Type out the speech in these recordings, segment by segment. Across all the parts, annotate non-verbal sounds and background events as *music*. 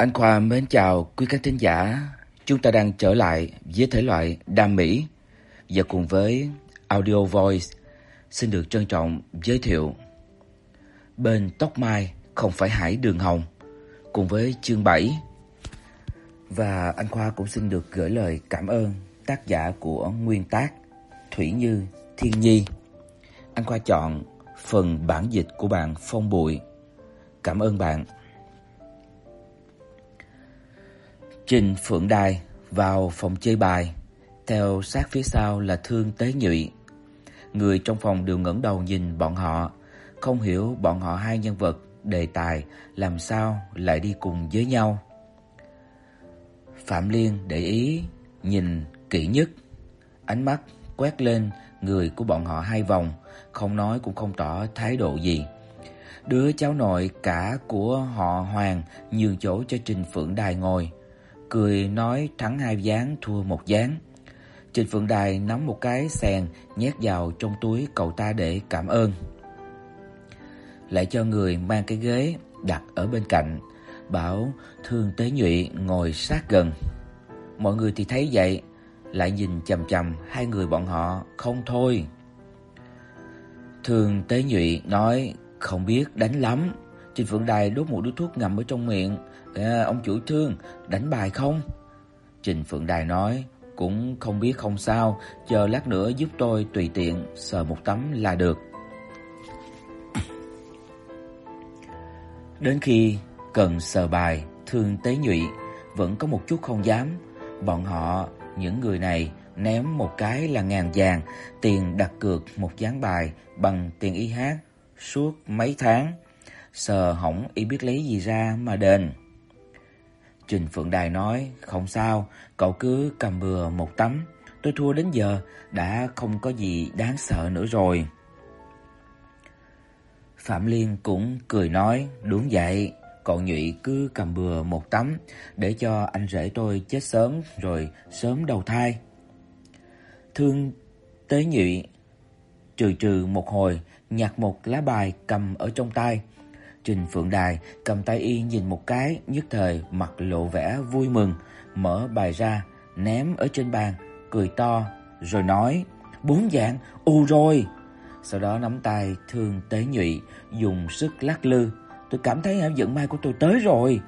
Anh Khoa mến chào quý khán thính giả. Chúng ta đang trở lại với thể loại đam mỹ và cùng với Audio Voice, xin được trân trọng giới thiệu Bên tóc mai không phải hải đường hồng, cùng với chương 7. Và anh Khoa cũng xin được gửi lời cảm ơn tác giả của nguyên tác, Thủy Như Thiên Nhi. Anh Khoa chọn phần bản dịch của bạn Phong Bụi. Cảm ơn bạn. Trình Phượng Đài vào phòng chơi bài, theo sát phía sau là Thương Tế Nhụy. Người trong phòng đều ngẩng đầu nhìn bọn họ, không hiểu bọn họ hai nhân vật đề tài làm sao lại đi cùng với nhau. Phạm Liên để ý nhìn kỹ nhất, ánh mắt quét lên người của bọn họ hai vòng, không nói cũng không tỏ thái độ gì. Đứa cháu nội cả của họ Hoàng nhường chỗ cho Trình Phượng Đài ngồi, cười nói thắng hai ván thua một ván. Trịnh Phượng Đài nắm một cái sèn nhét vào trong túi cậu ta để cảm ơn. Lại cho người mang cái ghế đặt ở bên cạnh, bảo Thương Tế Nhụy ngồi sát gần. Mọi người thì thấy vậy, lại nhìn chằm chằm hai người bọn họ không thôi. Thương Tế Nhụy nói không biết đánh lắm. Trình Phượng Đài đốt một điếu thuốc ngậm ở trong miệng, À, ông chủ Thương, đánh bài không? Trình Phượng Đài nói, cũng không biết không sao, chờ lát nữa giúp tôi tùy tiện sờ một tấm là được. Đến khi cần sờ bài, Thương Tế Nhụy vẫn có một chút không dám. Bọn họ, những người này ném một cái là ngàn vàng, tiền đặt cược một ván bài bằng tiền y hát suốt mấy tháng. Sờ hỏng y biết lấy gì ra mà đền. Trình Phượng Đài nói, không sao, cậu cứ cầm bừa một tấm. Tôi thua đến giờ, đã không có gì đáng sợ nữa rồi. Phạm Liên cũng cười nói, đúng vậy, cậu Nhụy cứ cầm bừa một tấm, để cho anh rể tôi chết sớm rồi sớm đầu thai. Thương Tế Nhụy trừ trừ một hồi, nhặt một lá bài cầm ở trong tay, Trình Phượng Đài cầm tay y nhìn một cái, nhất thời mặt lộ vẻ vui mừng, mở bài ra, ném ở trên bàn, cười to rồi nói: "Bốn dạng, u rồi." Sau đó nắm tay Thương Tế Nhụy dùng sức lắc lư, "Tôi cảm thấy hảo vận may của tôi tới rồi."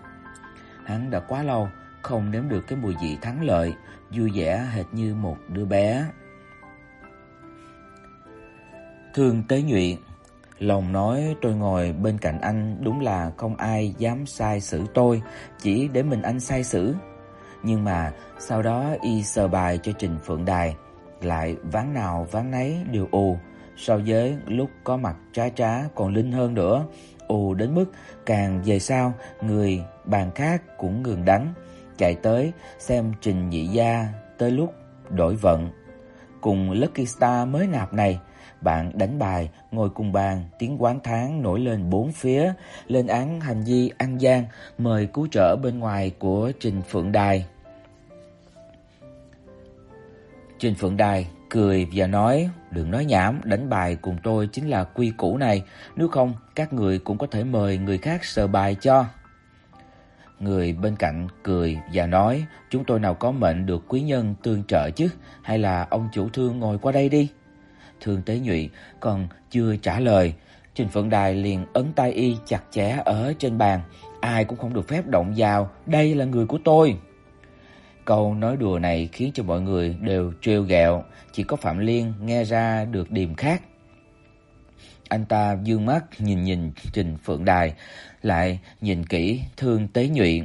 Hắn đã quá lâu không nếm được cái mùi vị thắng lợi, vui vẻ hệt như một đứa bé. Thương Tế Nhụy Lòng nói tôi ngồi bên cạnh anh đúng là không ai dám sai xử tôi, chỉ để mình anh sai xử. Nhưng mà sau đó y sờ bài cho Trình Phượng Đài, lại ván nào ván nấy đều ù, so với lúc có mặt trái trá còn linh hơn nữa, ù đến mức càng về sau người bàn khác cũng ngừng đánh, chạy tới xem Trình Nhị gia tới lúc đổi vận. Cùng Lucky Star mới nạp này bạn đánh bài, ngồi cùng bàn, tiếng quán thán nổi lên bốn phía, lên án hành vi ăn gian, mời cứu trợ bên ngoài của Trình Phượng Đài. Trình Phượng Đài cười và nói, đừng nói nhảm, đánh bài cùng tôi chính là quy củ này, nếu không các người cũng có thể mời người khác sờ bài cho. Người bên cạnh cười và nói, chúng tôi nào có mệnh được quý nhân tương trợ chứ, hay là ông chủ thương ngồi qua đây đi. Thương Tế Nhụy còn chưa trả lời, Trình Phượng Đài liền ấn tay y chặt chẽ ở trên bàn, ai cũng không được phép động vào, đây là người của tôi. Câu nói đùa này khiến cho mọi người đều trêu ghẹo, chỉ có Phạm Liên nghe ra được điểm khác. Anh ta dương mắt nhìn nhìn Trình Phượng Đài, lại nhìn kỹ Thương Tế Nhụy.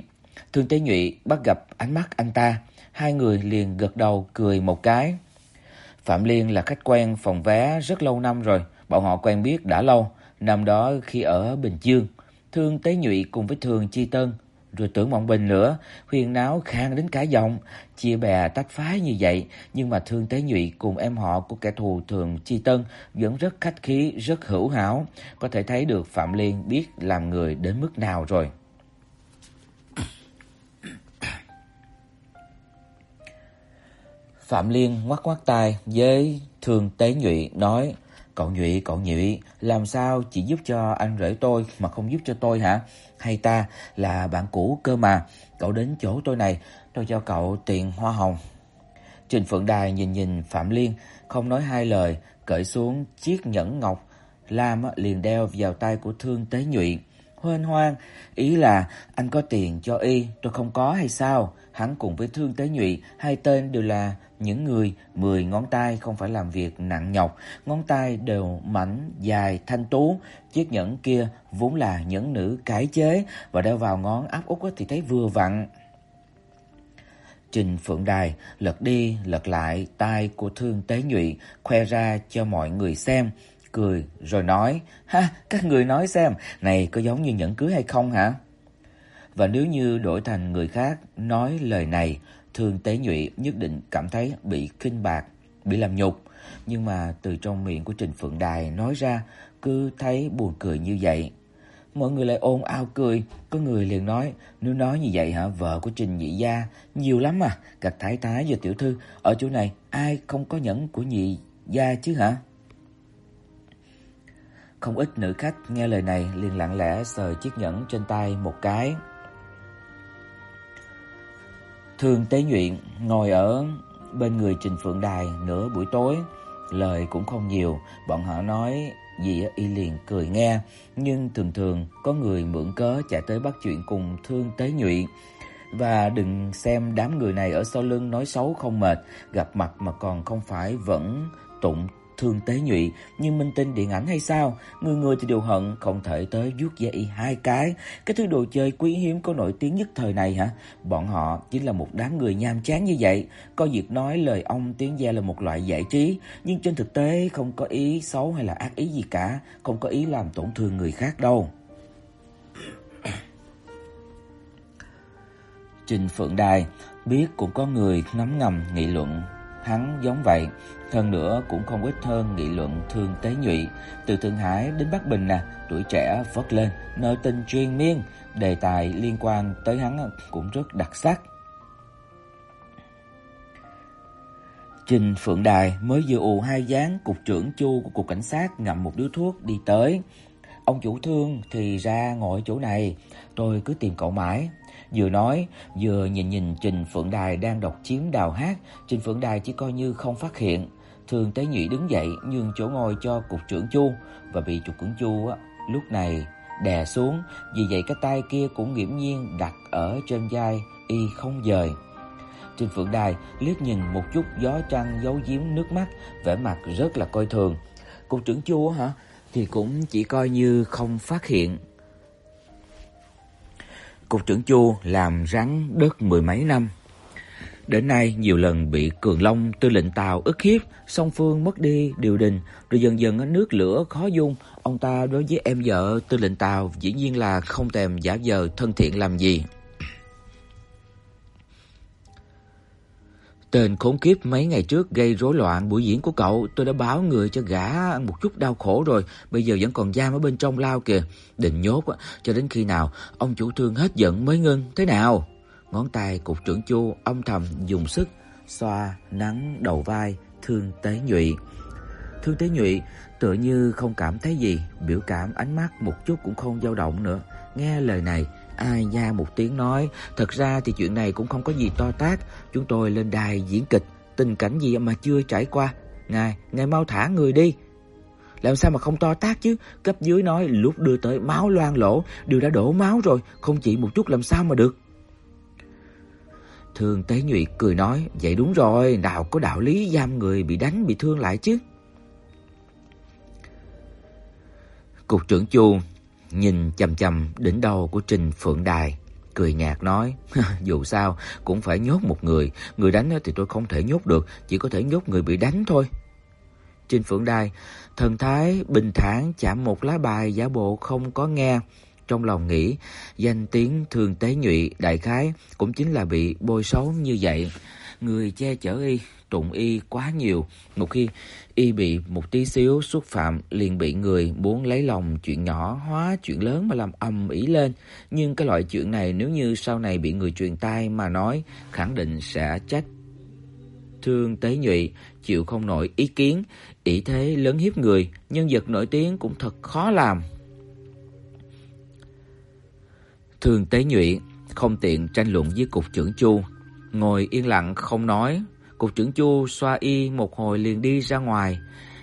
Thương Tế Nhụy bắt gặp ánh mắt anh ta, hai người liền gật đầu cười một cái. Phạm Liên là khách quen phòng vé rất lâu năm rồi, bọn họ quen biết đã lâu, năm đó khi ở Bình Dương, Thương Tế Nhụy cùng với Thường Chi Tân, rồi Tưởng Mộng Bình nữa, huyền náo khang đến cả giọng, chia bè tách phái như vậy, nhưng mà Thương Tế Nhụy cùng em họ của kẻ thù Thường Chi Tân vẫn rất khách khí, rất hữu hảo, có thể thấy được Phạm Liên biết làm người đến mức nào rồi. Phạm Liên ngoắc ngoắc tay với Thường Tế Nhụy nói: Cậu Nhụy, cậu Nhụy, làm sao chỉ giúp cho anh rể tôi mà không giúp cho tôi hả? Hay ta là bạn cũ cơ mà, cậu đến chỗ tôi này, tôi cho cậu tiền hoa hồng. Trình Phượng Đài nhìn nhìn Phạm Liên, không nói hai lời, cởi xuống chiếc nhẫn ngọc lam liền đeo vào tay của Thương Tế Nhụy. Hoan hoan, ý là anh có tiền cho y, tôi không có hay sao? Hắn cùng với Thương Tế Nhụy, hai tên đều là những người mười ngón tay không phải làm việc nặng nhọc, ngón tay đều mảnh, dài, thanh tú. Chiếc nhẫn kia vốn là nhẫn nữ cải chế và đeo vào ngón áp út thì thấy vừa vặn. Trình Phượng Đài lật đi lật lại tay của Thương Tế Nhụy, khoe ra cho mọi người xem, cười rồi nói: "Ha, các người nói xem, này có giống như nhẫn cưới hay không hả?" Và nếu như đổi thành người khác nói lời này, thường Tế Nhụy nhất định cảm thấy bị khinh bạc, bị làm nhục, nhưng mà từ trong miệng của Trình Phượng Đài nói ra cứ thấy buồn cười như vậy. Mọi người lại ồn ào cười, có người liền nói, nếu nói như vậy hả, vợ của Trình Nhị gia nhiều lắm à, các thái thái và tiểu thư ở chỗ này ai không có nhẫn của Nhị gia chứ hả? Không ít nữ khách nghe lời này liền lặng lẽ sờ chiếc nhẫn trên tay một cái. Thường Tế Nhuyễn ngồi ở bên người Trình Phượng Đài nửa buổi tối, lời cũng không nhiều, bọn họ nói gì y liền cười nghe, nhưng thường thường có người mượn cớ chạy tới bắt chuyện cùng Thương Tế Nhụy. Và đừng xem đám người này ở sau lưng nói xấu không mệt, gặp mặt mà còn không phải vẫn tụng thương tế nhụy nhưng minh tinh điện ảnh hay sao? Người người thì đều hận không thể tới vuốt ve y hai cái. Cái thứ đồ chơi quý hiếm có nổi tiếng nhất thời này hả? Bọn họ chính là một đám người nham chán như vậy. Có việc nói lời ông tiếng ve là một loại giải trí, nhưng trên thực tế không có ý xấu hay là ác ý gì cả, không có ý làm tổn thương người khác đâu. Trình Phượng Đài biết cũng có người ngấm ngầm nghị luận hắn giống vậy, hơn nữa cũng không ít hơn nghị luận thương tế nhụy, từ Thượng Hải đến Bắc Bình nè, tuổi trẻ vớt lên, nơi tình truyền miên, đề tài liên quan tới hắn cũng rất đặc sắc. Trình Phượng Đài mới vừa ù hai dáng cục trưởng Chu của cục cảnh sát ngậm một điếu thuốc đi tới. Ông chủ thương thì ra ngồi chỗ này, tôi cứ tìm cậu mãi, Vừa nói, vừa nhìn nhìn Trình Phượng Đài đang đọc chiếm đào hát, Trình Phượng Đài chỉ coi như không phát hiện. Thường Tế Nhụy đứng dậy nhường chỗ ngồi cho cục trưởng Chu và bị cục trưởng Chu á lúc này đè xuống, vì vậy cái tay kia cũng nghiễm nhiên đặt ở trên vai y không dời. trên Phượng Đài liếc nhìn một chút gió trăng giấu giếm nước mắt, vẻ mặt rất là coi thường. Cục trưởng Chu hả? Thì cũng chỉ coi như không phát hiện. Cục trưởng Chu làm rắn đất mười mấy năm. Đến nay nhiều lần bị Cường Long tư lệnh Tào ức hiếp, song phương mất đi điều đình, rồi dần dần nước lửa khó dung, ông ta đối với em vợ tư lệnh Tào dĩ nhiên là không thèm giả vờ thân thiện làm gì. Tên khốn kiếp mấy ngày trước gây rối loạn buổi diễn của cậu, tôi đã báo người cho gã ăn một chút đau khổ rồi, bây giờ vẫn còn giam ở bên trong lao kìa. Định nhốt cho đến khi nào ông chủ thương hết giận mới ngưng, thế nào? Ngón tay cục trưởng Chu âm thầm dùng sức xoa nắng đầu vai Thương Tế Nhụy. Thương Tế Nhụy tựa như không cảm thấy gì, biểu cảm ánh mắt một chút cũng không dao động nữa. Nghe lời này, Ai nha một tiếng nói, thật ra thì chuyện này cũng không có gì to tát, chúng tôi lên đài diễn kịch, tình cảnh gì mà chưa trải qua. Ngài, ngài mau thả người đi. Làm sao mà không to tát chứ? Cấp dưới nói lúc đưa tới máu loang lỗ, đều đã đổ máu rồi, không chỉ một chút làm sao mà được. Thường Tế Nhụy cười nói, vậy đúng rồi, nào có đạo lý giam người bị đánh bị thương lại chứ. Cục trưởng Chu nhìn chằm chằm đỉnh đầu của Trình Phượng Đài, cười nhạt nói: *laughs* "Dù sao cũng phải nhốt một người, người đánh thì tôi không thể nhốt được, chỉ có thể nhốt người bị đánh thôi." Trình Phượng Đài thần thái bình thản chạm một lá bài giả bộ không có nghe, trong lòng nghĩ, danh tiếng thường tế nhụy đại khái cũng chính là bị bôi xấu như vậy, người che chở y, tụng y quá nhiều, một khi y bị một tí xíu xúc phạm liền bị người muốn lấy lòng chuyện nhỏ hóa chuyện lớn mà làm ầm ĩ lên, nhưng cái loại chuyện này nếu như sau này bị người truyền tai mà nói, khẳng định sẽ trách Thương Tế Nhụy chịu không nổi ý kiến, ý thế lớn hiếp người, nhân vật nổi tiếng cũng thật khó làm. Thường Tế Nhụy không tiện tranh luận với cục trưởng Chu, ngồi yên lặng không nói. Cục trưởng Chu xoa y một hồi liền đi ra ngoài.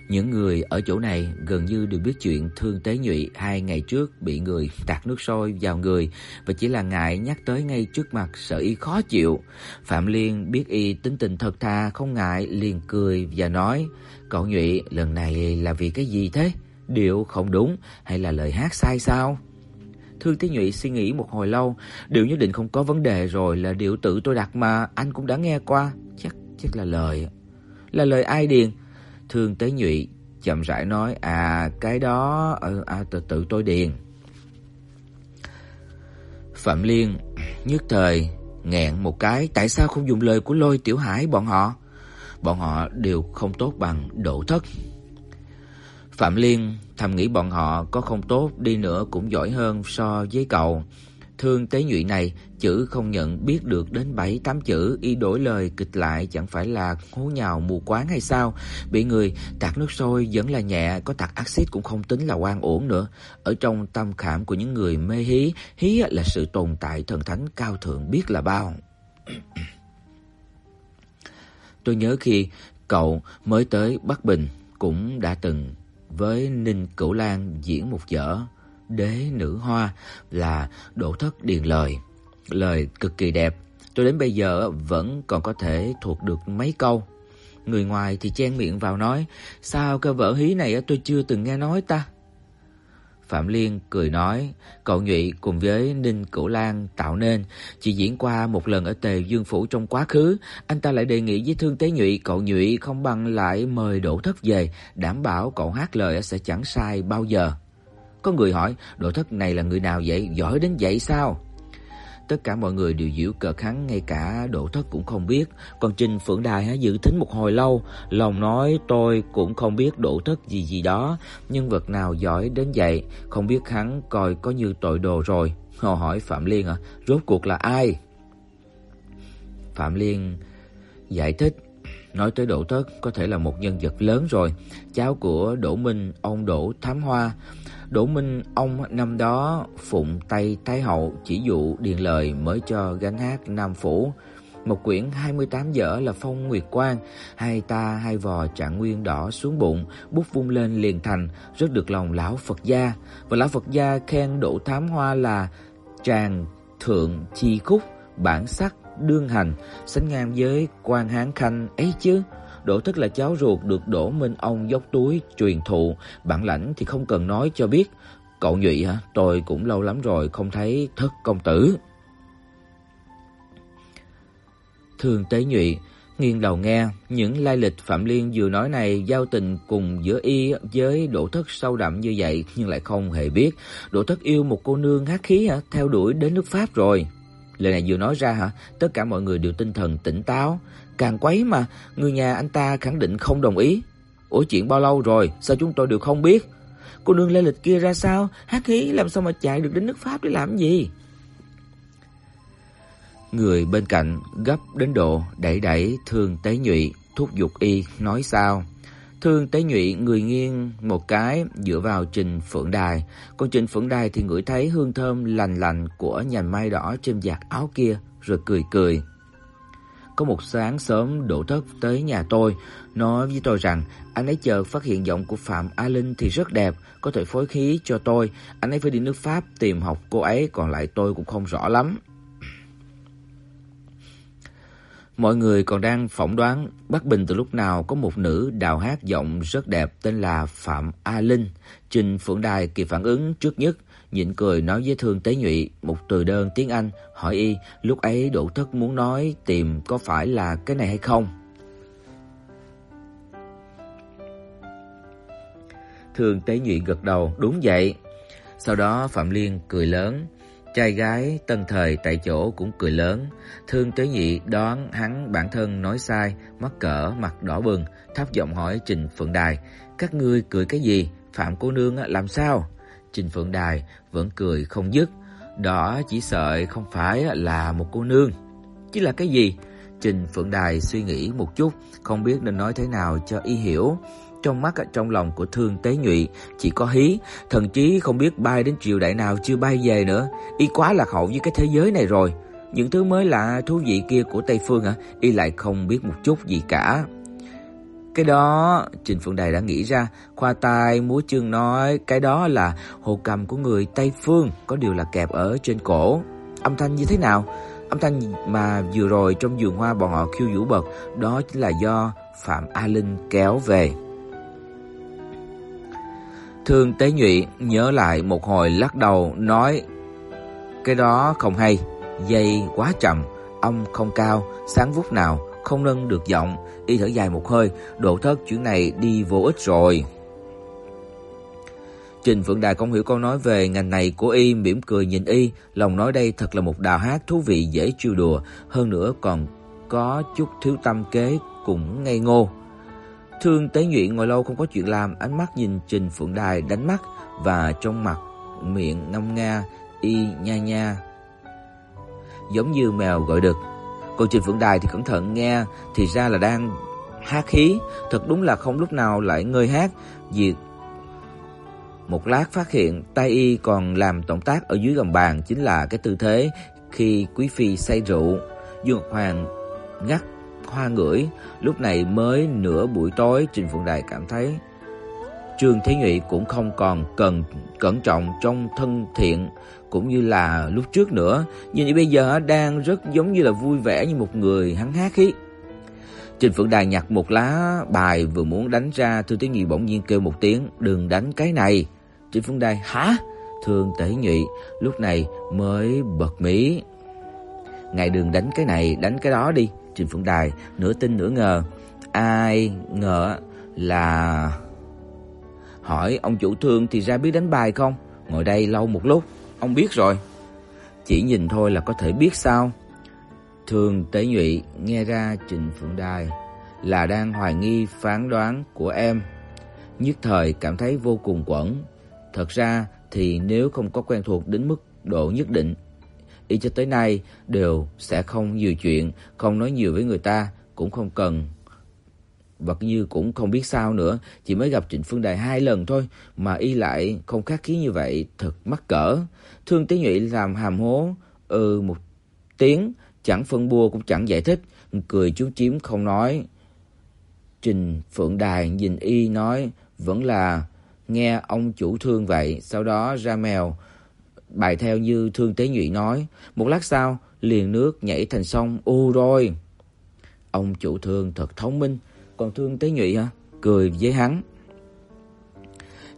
Những người ở chỗ này gần như đều biết chuyện Thương Tế Nhụy hai ngày trước bị người tạt nước sôi vào người và chỉ là ngại nhắc tới ngay trước mặt sợ y khó chịu. Phạm Liên biết y tính tình thật thà không ngại liền cười và nói: "Cậu Nhụy, lần này là vì cái gì thế? Điệu không đúng hay là lời hát sai sao?" Thương Tế Nhụy suy nghĩ một hồi lâu, điều nhất định không có vấn đề rồi là điệu tự tôi đặt mà, anh cũng đã nghe qua, chắc chắc là lời. Là lời ai điền? Thương Tế Nhụy chậm rãi nói, "À, cái đó ờ, à, tự tự tôi điền." Phạm Liên nhất thời nghẹn một cái, tại sao không dùng lời của Lôi Tiểu Hải bọn họ? Bọn họ đều không tốt bằng Đỗ Thất. Phạm Liên thầm nghĩ bọn họ có không tốt đi nữa cũng giỏi hơn so với cậu. Thương tế nhụy này chữ không nhận biết được đến 7 8 chữ y đổi lời kịch lại chẳng phải là hú nhào mù quáng hay sao? Bị người tạt nước sôi vẫn là nhẹ, có tạt axit cũng không tính là oan uổng nữa. Ở trong tâm khảm của những người mê hí, hí là sự tồn tại thần thánh cao thượng biết là bao. Tôi nhớ khi cậu mới tới Bắc Bình cũng đã từng với Ninh Cửu Lan diễn một vở Đế nữ hoa là Đỗ Thất điền lời. Lời cực kỳ đẹp, tôi đến bây giờ vẫn còn có thể thuộc được mấy câu. Người ngoài thì chen miệng vào nói, sao cái vở hí này tôi chưa từng nghe nói ta. Phạm Liên cười nói, cậu Nhụy cùng với Ninh Cửu Lan tạo nên, chỉ diễn qua một lần ở Tề Dương phủ trong quá khứ, anh ta lại đề nghị với Thương Tế Nhụy cậu Nhụy không bằng lại mời Đỗ Thất về, đảm bảo cậu hát lời sẽ chẳng sai bao giờ. Có người hỏi, Đỗ Thất này là người nào vậy, giỏi đến vậy sao? Tất cả mọi người đều giễu cợt hắn, ngay cả Đỗ Thất cũng không biết. Còn Trình Phượng Đài giữ thính một hồi lâu, lòng nói tôi cũng không biết Đỗ Thất gì gì đó, nhân vật nào giỏi đến vậy, không biết hắn coi có như tội đồ rồi. Họ hỏi Phạm Liên à, rốt cuộc là ai? Phạm Liên giải thích Nói tới Đỗ Thất có thể là một nhân vật lớn rồi, cháu của Đỗ Minh, ông Đỗ Thám Hoa, Đỗ Minh ông năm đó phụng tay Thái hậu chỉ dụ điền lời mới cho gánh hát Nam phủ. Một quyển 28 dở là Phong Nguyệt Quang, hai ta hai vò trạng nguyên đỏ xuống bụng, bút vung lên liền thành, rất được lòng lão Phật gia. Và lão Phật gia khen Đỗ Thám Hoa là tràng thượng chi khúc, bản sắc đương hành, sánh ngang với Quan Hán Khanh ấy chứ. Đỗ Thất là cháu ruột được Đỗ Minh ông dốc túi truyền thụ, bản lãnh thì không cần nói cho biết. Cậu Nhụy hả? Tôi cũng lâu lắm rồi không thấy Thất công tử. Thường Tế Nhụy nghiêng đầu nghe, những lai lịch Phạm Liên vừa nói này giao tình cùng giữa y với Đỗ Thất sâu đậm như vậy nhưng lại không hề biết, Đỗ Thất yêu một cô nương hắc khí hả, theo đuổi đến nước Pháp rồi. Lời này vừa nói ra hả, tất cả mọi người đều tinh thần tỉnh táo, càng quấy mà người nhà anh ta khẳng định không đồng ý. Ủa chuyện bao lâu rồi, sao chúng tôi đều không biết? Cô nương lê lịch kia ra sao? Hát khí làm sao mà chạy được đến nước Pháp để làm gì? Người bên cạnh gấp đến độ đẩy đẩy Thương Tế Nhụy, thúc giục y nói sao? Thương Tế Nhụy người nghiêng một cái dựa vào Trình Phượng Đài, còn Trình Phượng Đài thì ngửi thấy hương thơm lành lành của nhành mai đỏ trên vạt áo kia rồi cười cười. Có một sáng sớm đổ Thất tới nhà tôi, nói với tôi rằng anh ấy chợt phát hiện giọng của Phạm A Linh thì rất đẹp, có thể phối khí cho tôi, anh ấy phải đi nước Pháp tìm học cô ấy, còn lại tôi cũng không rõ lắm. Mọi người còn đang phỏng đoán Bắc Bình từ lúc nào có một nữ đào hát giọng rất đẹp tên là Phạm A Linh. Trình Phượng Đài kịp phản ứng trước nhất, nhịn cười nói với Thương Tế Nhụy một từ đơn tiếng Anh, hỏi y lúc ấy Đỗ Thất muốn nói tìm có phải là cái này hay không. Thương Tế Nhụy gật đầu, đúng vậy. Sau đó Phạm Liên cười lớn, Trai gái tân thời tại chỗ cũng cười lớn, Thương Tế Nhị đoán hắn bản thân nói sai, mắc cỡ mặt đỏ bừng, thấp giọng hỏi Trình Phượng Đài, "Các ngươi cười cái gì? Phạm cô nương làm sao?" Trình Phượng Đài vẫn cười không dứt, "Đó chỉ sợ không phải là một cô nương." "Chứ là cái gì?" Trình Phượng Đài suy nghĩ một chút, không biết nên nói thế nào cho y hiểu. Trong mắt trong lòng của Thương Tế Nhụy chỉ có hí, thần chí không biết bay đến triều đại nào chưa bay về nữa, y quá lạc hậu với cái thế giới này rồi. Những thứ mới lạ thú vị kia của Tây phương à, y lại không biết một chút gì cả. Cái đó, Trình Phượng Đài đã nghĩ ra, khoa tai múa chương nói, cái đó là hồ cầm của người Tây phương, có điều là kẹp ở trên cổ. Âm thanh như thế nào? Âm thanh mà vừa rồi trong vườn hoa bọn họ khiêu vũ bật, đó chính là do Phạm A Linh kéo về. Thương Tế Nhụy nhớ lại một hồi lắc đầu nói Cái đó không hay, dây quá chậm, âm không cao, sáng vút nào, không nâng được giọng, y thở dài một hơi, độ thất chuyện này đi vô ích rồi. Trình Phượng Đài không hiểu câu nói về ngành này của y, mỉm cười nhìn y, lòng nói đây thật là một đào hát thú vị dễ trêu đùa, hơn nữa còn có chút thiếu tâm kế cũng ngây ngô. Thương Tế Nhuyễn ngồi lâu không có chuyện làm, ánh mắt nhìn Trình Phượng Đài đánh mắt và trong mặt miệng ngâm nga y nha nha. Giống như mèo gọi được. Còn Trình Phượng Đài thì cẩn thận nghe, thì ra là đang hát khí, thật đúng là không lúc nào lại ngơi hát, vì một lát phát hiện tay y còn làm động tác ở dưới gầm bàn chính là cái tư thế khi quý phi say rượu. Dương Hoàng ngắt hoa ngửi, lúc này mới nửa buổi tối Trình Phượng Đài cảm thấy Trương Thế Nghị cũng không còn cần cẩn trọng trong thân thiện cũng như là lúc trước nữa, nhưng bây giờ đang rất giống như là vui vẻ như một người hắn hái khí. Trình Phượng Đài nhặt một lá bài vừa muốn đánh ra, Thư Tế nhị bỗng nhiên kêu một tiếng, "Đừng đánh cái này." Trình Phượng Đài, "Hả?" Thương Tế nhị lúc này mới bật mí. "Ngài đừng đánh cái này, đánh cái đó đi." Trình Phượng Đài nửa tin nửa ngờ. Ai ngờ là hỏi ông chủ thương thì ra biết đánh bài không? Ngồi đây lâu một lúc, ông biết rồi. Chỉ nhìn thôi là có thể biết sao? Thường Tế Nhụy nghe ra Trình Phượng Đài là đang hoài nghi phán đoán của em, nhất thời cảm thấy vô cùng quẫn. Thật ra thì nếu không có quen thuộc đến mức độ nhất định y cho tới nay đều sẽ không nhiều chuyện, không nói nhiều với người ta, cũng không cần Vật Như cũng không biết sao nữa, chỉ mới gặp Trịnh Phương Đài hai lần thôi mà y lại không khách khí như vậy, thật mắc cỡ. Thương Tế Nhụy làm hàm hố ừ một tiếng, chẳng phân bua cũng chẳng giải thích, cười chú chiếm không nói. Trình Phượng Đài nhìn y nói, vẫn là nghe ông chủ thương vậy, sau đó ra mèo bài theo như Thương Tế Nhụy nói, một lát sau liền nước nhảy thành sông, u rồi. Ông chủ thương thật thông minh, còn Thương Tế Nhụy hả? Cười với hắn.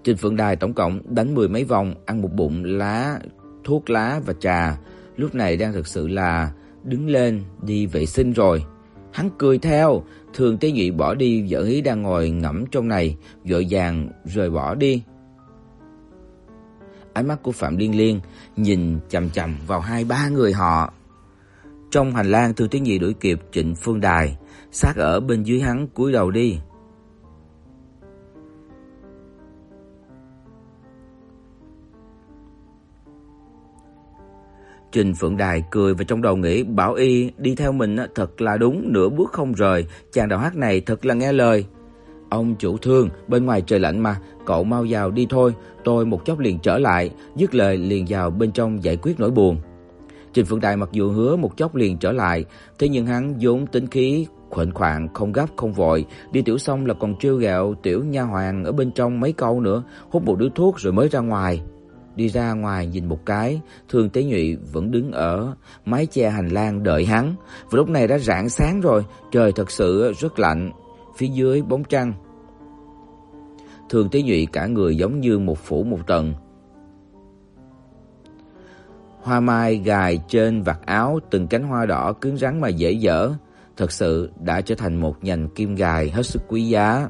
Trên Phượng Đài tổng cộng đánh mười mấy vòng, ăn một bụng lá, thuốc lá và trà, lúc này đang thực sự là đứng lên đi vệ sinh rồi. Hắn cười theo, Thường Tế Nhụy bỏ đi, vợ hí đang ngồi ngẫm trong này, vội vàng rời bỏ đi. Ánh mắt của Phạm Liên Liên nhìn chằm chằm vào hai ba người họ. Trong hành lang Thư Tiến Nhị đuổi kịp Trịnh Phương Đài, sát ở bên dưới hắn cúi đầu đi. Trình Phượng Đài cười và trong đầu nghĩ Bảo Y đi theo mình thật là đúng, nửa bước không rời, chàng đạo hát này thật là nghe lời. Ông chủ thương, bên ngoài trời lạnh mà, cậu mau vào đi thôi, tôi một chốc liền trở lại, dứt lời liền vào bên trong giải quyết nỗi buồn. Trình Phượng Đài mặc dù hứa một chốc liền trở lại, thế nhưng hắn vốn tính khí khuẩn khoảng không gấp không vội, đi tiểu xong là còn trêu ghẹo tiểu nha hoàn ở bên trong mấy câu nữa, hút một điếu thuốc rồi mới ra ngoài. Đi ra ngoài nhìn một cái, Thương Tế Nhụy vẫn đứng ở mái che hành lang đợi hắn. Và lúc này đã rạng sáng rồi, trời thật sự rất lạnh, phía dưới bóng trăng. Thường Tế Nhụy cả người giống như một phủ một tầng. Hoa mai gài trên vạt áo từng cánh hoa đỏ cứng rắn mà dễ dở, thật sự đã trở thành một nhành kim gài hết sức quý giá.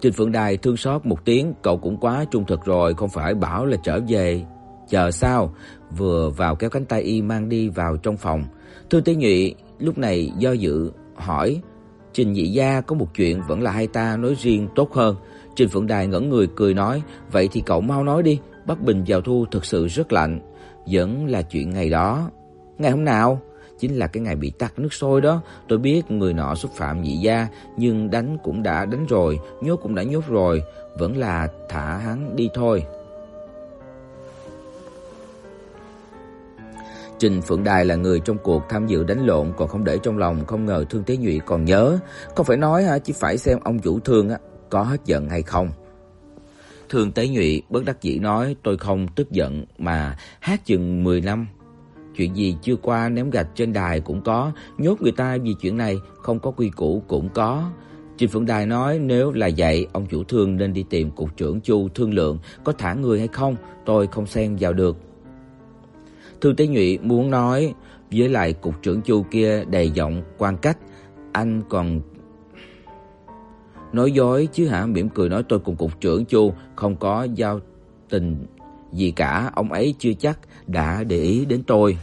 Trình Phượng Đài thương xót một tiếng, cậu cũng quá trung thực rồi, không phải bảo là trở về. Chờ sao? Vừa vào kéo cánh tay y mang đi vào trong phòng. Thư Tế Nhụy lúc này do dự hỏi, Trình Nhị gia có một chuyện vẫn là hai ta nói riêng tốt hơn. Trình Phượng Đài ngẩn người cười nói, vậy thì cậu mau nói đi, Bắc Bình vào thu thực sự rất lạnh, vẫn là chuyện ngày đó. Ngày hôm nào? Chính là cái ngày bị tắt nước sôi đó. Tôi biết người nọ xúc phạm dị gia, nhưng đánh cũng đã đánh rồi, nhốt cũng đã nhốt rồi, vẫn là thả hắn đi thôi." Trình Phượng Đài là người trong cuộc tham dự đánh lộn còn không để trong lòng, không ngờ Thương Tế Nhụy còn nhớ, không phải nói hả, chỉ phải xem ông chủ Thương á có hết giận hay không. Thương Tế Nhụy bất đắc dĩ nói, tôi không tức giận mà hát chừng 10 năm. Chuyện gì chưa qua ném gạch trên đài cũng có, nhốt người ta vì chuyện này không có quy củ cũng có. Trình Phượng Đài nói nếu là vậy, ông chủ Thương nên đi tìm cục trưởng Chu thương lượng có thả người hay không, tôi không xen vào được. thư Tế Nhụy muốn nói với lại cục trưởng Chu kia đầy giọng quan cách, anh còn nói dối chứ hả? Mỉm cười nói tôi cùng cục trưởng Chu không có giao tình vì cả, ông ấy chưa chắc đã để ý đến tôi.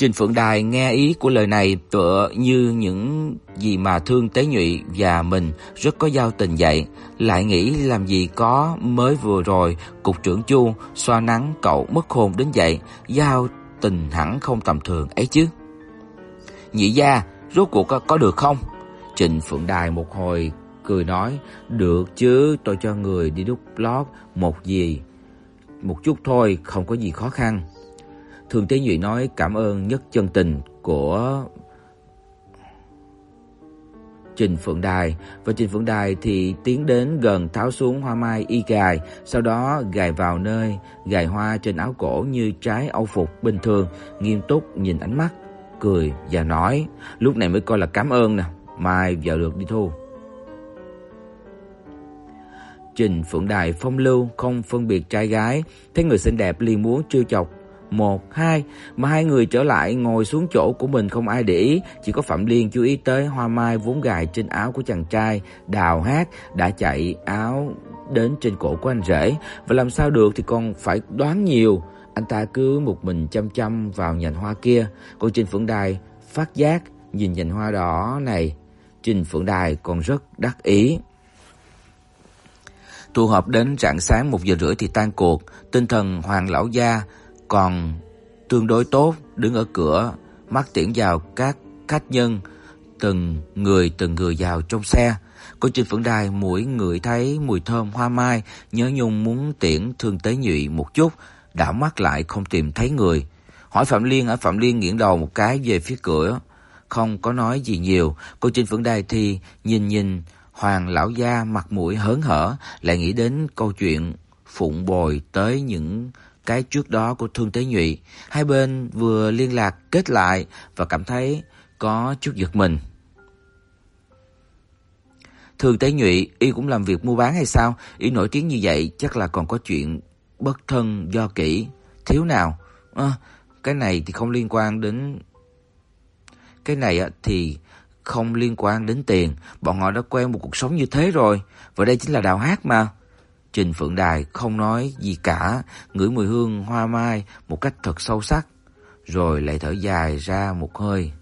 Trình Phượng Đài nghe ý của lời này tựa như những gì mà Thương Tế Nhụy và mình rất có giao tình vậy, lại nghĩ làm gì có mới vừa rồi cục trưởng Chu xoa nắng cậu mất hồn đến vậy, giao tình hẳn không tầm thường ấy chứ. Nhị gia, rốt cuộc có, có được không? Trình Phượng Đài một hồi cười nói, "Được chứ, tôi cho người đi đúc lót một gì, một chút thôi, không có gì khó khăn." Thường Tế Nhụy nói cảm ơn nhất chân tình của Trình Phượng Đài và Trình Phượng Đài thì tiến đến gần tháo xuống hoa mai y gài, sau đó gài vào nơi gài hoa trên áo cổ như trái âu phục bình thường, nghiêm túc nhìn ánh mắt, cười và nói, lúc này mới coi là cảm ơn nè, mai vào được đi thu. Trình Phượng Đài phong lưu không phân biệt trai gái, thấy người xinh đẹp liền muốn trêu chọc một, hai, mà hai người trở lại ngồi xuống chỗ của mình không ai để ý, chỉ có Phạm Liên chú ý tới hoa mai vốn gài trên áo của chàng trai, đào hát đã chạy áo đến trên cổ của anh rể, và làm sao được thì còn phải đoán nhiều. Anh ta cứ một mình chăm chăm vào nhành hoa kia, còn Trình Phượng Đài phát giác nhìn nhành hoa đỏ này, Trình Phượng Đài còn rất đắc ý. Tụ họp đến rạng sáng 1 giờ rưỡi thì tan cuộc, tinh thần Hoàng lão gia còn tương đối tốt, đứng ở cửa, mắt tiễn vào các khách nhân, từng người từng người vào trong xe. Cô Trình Phượng Đài mũi người thấy mùi thơm hoa mai, nhớ nhung muốn tiễn Thương Tế Nhụy một chút, đảo mắt lại không tìm thấy người. Hỏi Phạm Liên ở Phạm Liên nghiêng đầu một cái về phía cửa, không có nói gì nhiều. Cô Trình Phượng Đài thì nhìn nhìn Hoàng lão gia mặt mũi hớn hở, lại nghĩ đến câu chuyện phụng bồi tới những cái trước đó của Thương Tế Nhụy. Hai bên vừa liên lạc kết lại và cảm thấy có chút giật mình. Thương Tế Nhụy, y cũng làm việc mua bán hay sao? Y nổi tiếng như vậy chắc là còn có chuyện bất thân do kỹ. Thiếu nào? À, cái này thì không liên quan đến cái này thì không liên quan đến tiền, bọn họ đã quen một cuộc sống như thế rồi, và đây chính là đào hát mà. Trình Phượng Đài không nói gì cả, ngửi mùi hương hoa mai một cách thật sâu sắc, rồi lại thở dài ra một hơi.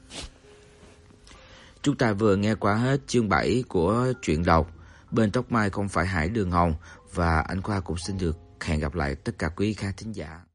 Chúng ta vừa nghe qua hết chương 7 của truyện đọc Bên tóc mai không phải hải đường hồng và anh Khoa cũng xin được hẹn gặp lại tất cả quý khán thính giả.